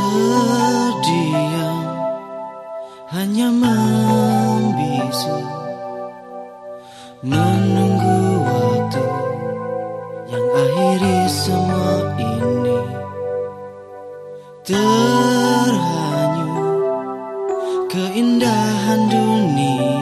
Terdiam hanya membisu. Menunggu waktu yang akhiri semua ini. Terhanyut keindahan dunia.